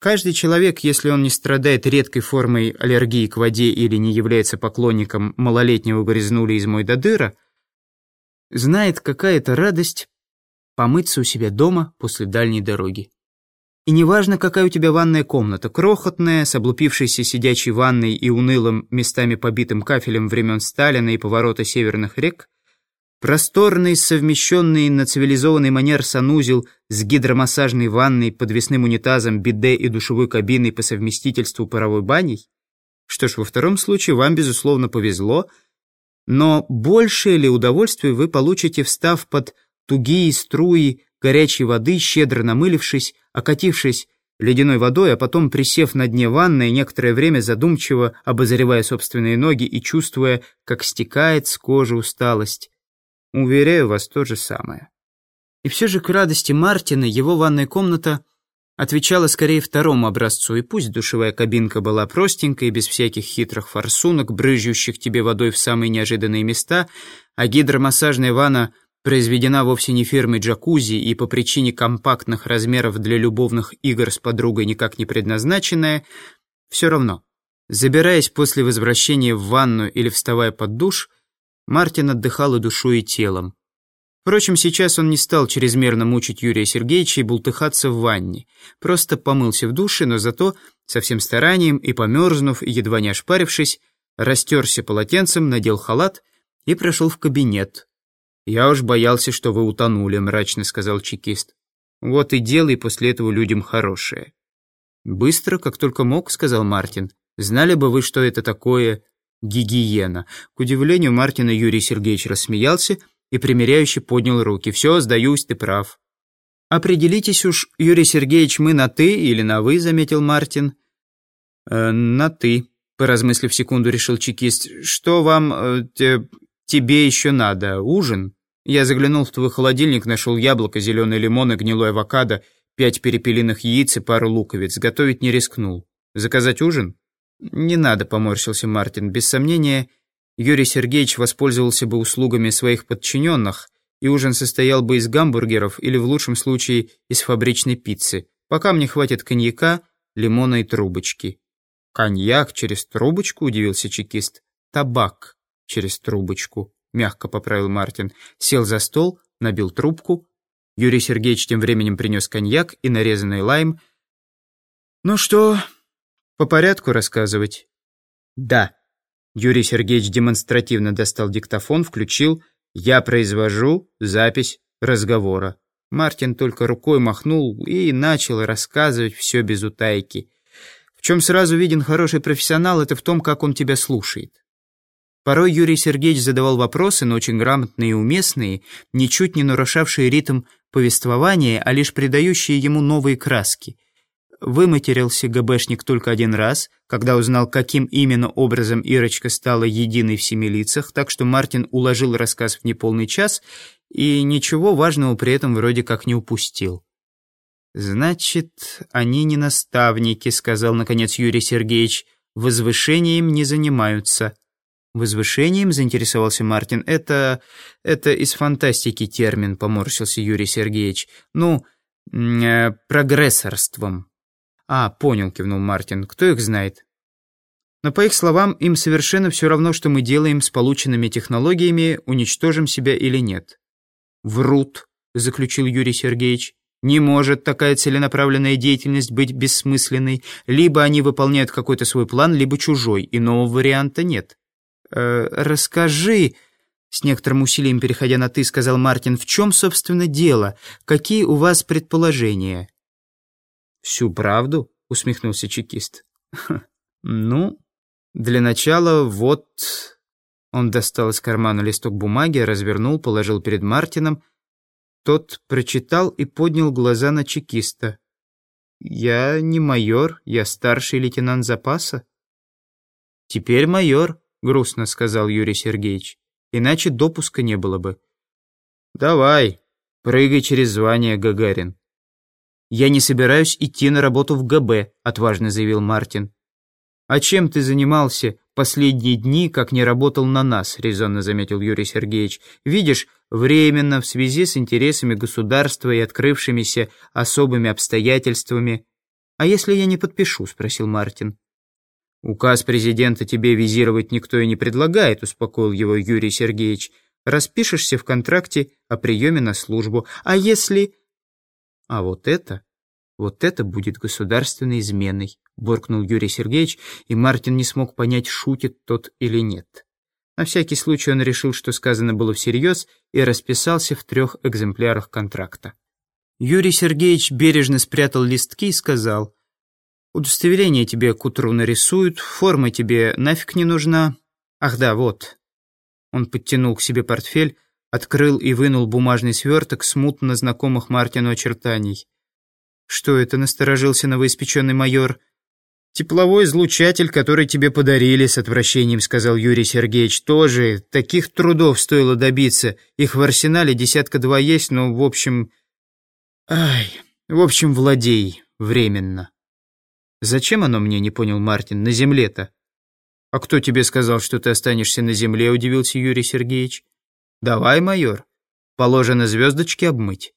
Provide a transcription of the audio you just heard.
Каждый человек, если он не страдает редкой формой аллергии к воде или не является поклонником малолетнего грязнули из мой додыра, знает, какая это радость помыться у себя дома после дальней дороги. И неважно, какая у тебя ванная комната, крохотная, с облупившейся сидячей ванной и унылым, местами побитым кафелем времен Сталина и поворота северных рек, Просторный, совмещенный на цивилизованный манер санузел с гидромассажной ванной, подвесным унитазом, биде и душевой кабиной по совместительству паровой баней? Что ж, во втором случае вам, безусловно, повезло, но большее ли удовольствие вы получите, встав под тугие струи горячей воды, щедро намылившись, окатившись ледяной водой, а потом присев на дне ванны некоторое время задумчиво обозревая собственные ноги и чувствуя, как стекает с кожи усталость. Уверяю вас, то же самое. И все же к радости Мартина его ванная комната отвечала скорее второму образцу, и пусть душевая кабинка была простенькой, без всяких хитрых форсунок, брызжущих тебе водой в самые неожиданные места, а гидромассажная ванна произведена вовсе не фирмой джакузи и по причине компактных размеров для любовных игр с подругой никак не предназначенная, все равно, забираясь после возвращения в ванну или вставая под душ, Мартин отдыхал и душой, и телом. Впрочем, сейчас он не стал чрезмерно мучить Юрия Сергеевича и бултыхаться в ванне. Просто помылся в душе, но зато со всем старанием и померзнув, и едва не ошпарившись, растерся полотенцем, надел халат и прошел в кабинет. «Я уж боялся, что вы утонули», — мрачно сказал чекист. «Вот и делай после этого людям хорошее». «Быстро, как только мог», — сказал Мартин. «Знали бы вы, что это такое гигиена. К удивлению Мартина Юрий Сергеевич рассмеялся и примиряюще поднял руки. «Все, сдаюсь, ты прав». «Определитесь уж, Юрий Сергеевич, мы на «ты» или на «вы», — заметил Мартин. «Э, «На «ты», — поразмыслив секунду, решил чекист. «Что вам, э, те, тебе еще надо? Ужин?» Я заглянул в твой холодильник, нашел яблоко, зеленый лимон и гнилой авокадо, пять перепелиных яиц и пару луковиц. Готовить не рискнул. Заказать ужин? «Не надо», — поморщился Мартин. «Без сомнения, Юрий Сергеевич воспользовался бы услугами своих подчиненных, и ужин состоял бы из гамбургеров или, в лучшем случае, из фабричной пиццы. Пока мне хватит коньяка, лимона и трубочки». «Коньяк через трубочку?» — удивился чекист. «Табак через трубочку», — мягко поправил Мартин. Сел за стол, набил трубку. Юрий Сергеевич тем временем принес коньяк и нарезанный лайм. «Ну что, по порядку рассказывать? Да. Юрий Сергеевич демонстративно достал диктофон, включил. Я произвожу запись разговора. Мартин только рукой махнул и начал рассказывать все без утайки. В чем сразу виден хороший профессионал, это в том, как он тебя слушает. Порой Юрий Сергеевич задавал вопросы, но очень грамотные и уместные, ничуть не нарушавшие ритм повествования, а лишь придающие ему новые краски – Выматерился ГБшник только один раз, когда узнал, каким именно образом Ирочка стала единой в семи лицах, так что Мартин уложил рассказ в неполный час и ничего важного при этом вроде как не упустил. «Значит, они не наставники», — сказал, наконец, Юрий Сергеевич. «Возвышением не занимаются». «Возвышением?» — заинтересовался Мартин. «Это... это из фантастики термин», — поморщился Юрий Сергеевич. «Ну, э, прогрессорством». «А, понял», — кивнул Мартин. «Кто их знает?» Но, по их словам, им совершенно все равно, что мы делаем с полученными технологиями, уничтожим себя или нет. «Врут», — заключил Юрий Сергеевич. «Не может такая целенаправленная деятельность быть бессмысленной. Либо они выполняют какой-то свой план, либо чужой. Иного варианта нет». «Э, «Расскажи», — с некоторым усилием переходя на «ты», сказал Мартин, «в чем, собственно, дело? Какие у вас предположения?» «Всю правду?» — усмехнулся чекист. «Ну, для начала вот...» Он достал из кармана листок бумаги, развернул, положил перед Мартином. Тот прочитал и поднял глаза на чекиста. «Я не майор, я старший лейтенант запаса». «Теперь майор», — грустно сказал Юрий Сергеевич. «Иначе допуска не было бы». «Давай, прыгай через звание, Гагарин». «Я не собираюсь идти на работу в ГБ», — отважно заявил Мартин. «А чем ты занимался последние дни, как не работал на нас?» — резонно заметил Юрий Сергеевич. «Видишь, временно, в связи с интересами государства и открывшимися особыми обстоятельствами». «А если я не подпишу?» — спросил Мартин. «Указ президента тебе визировать никто и не предлагает», — успокоил его Юрий Сергеевич. «Распишешься в контракте о приеме на службу. А если...» «А вот это...» «Вот это будет государственной изменой», — буркнул Юрий Сергеевич, и Мартин не смог понять, шутит тот или нет. На всякий случай он решил, что сказано было всерьез, и расписался в трех экземплярах контракта. Юрий Сергеевич бережно спрятал листки и сказал, «Удостоверение тебе к утру нарисуют, форма тебе нафиг не нужна. Ах да, вот». Он подтянул к себе портфель, открыл и вынул бумажный сверток смутно знакомых Мартину очертаний. «Что это?» — насторожился новоиспеченный майор. «Тепловой излучатель, который тебе подарили, с отвращением сказал Юрий Сергеевич. Тоже таких трудов стоило добиться. Их в арсенале десятка-два есть, но, в общем... Ай, в общем, владей. Временно». «Зачем оно мне?» — не понял Мартин. «На земле-то». «А кто тебе сказал, что ты останешься на земле?» — удивился Юрий Сергеевич. «Давай, майор. Положено звездочки обмыть».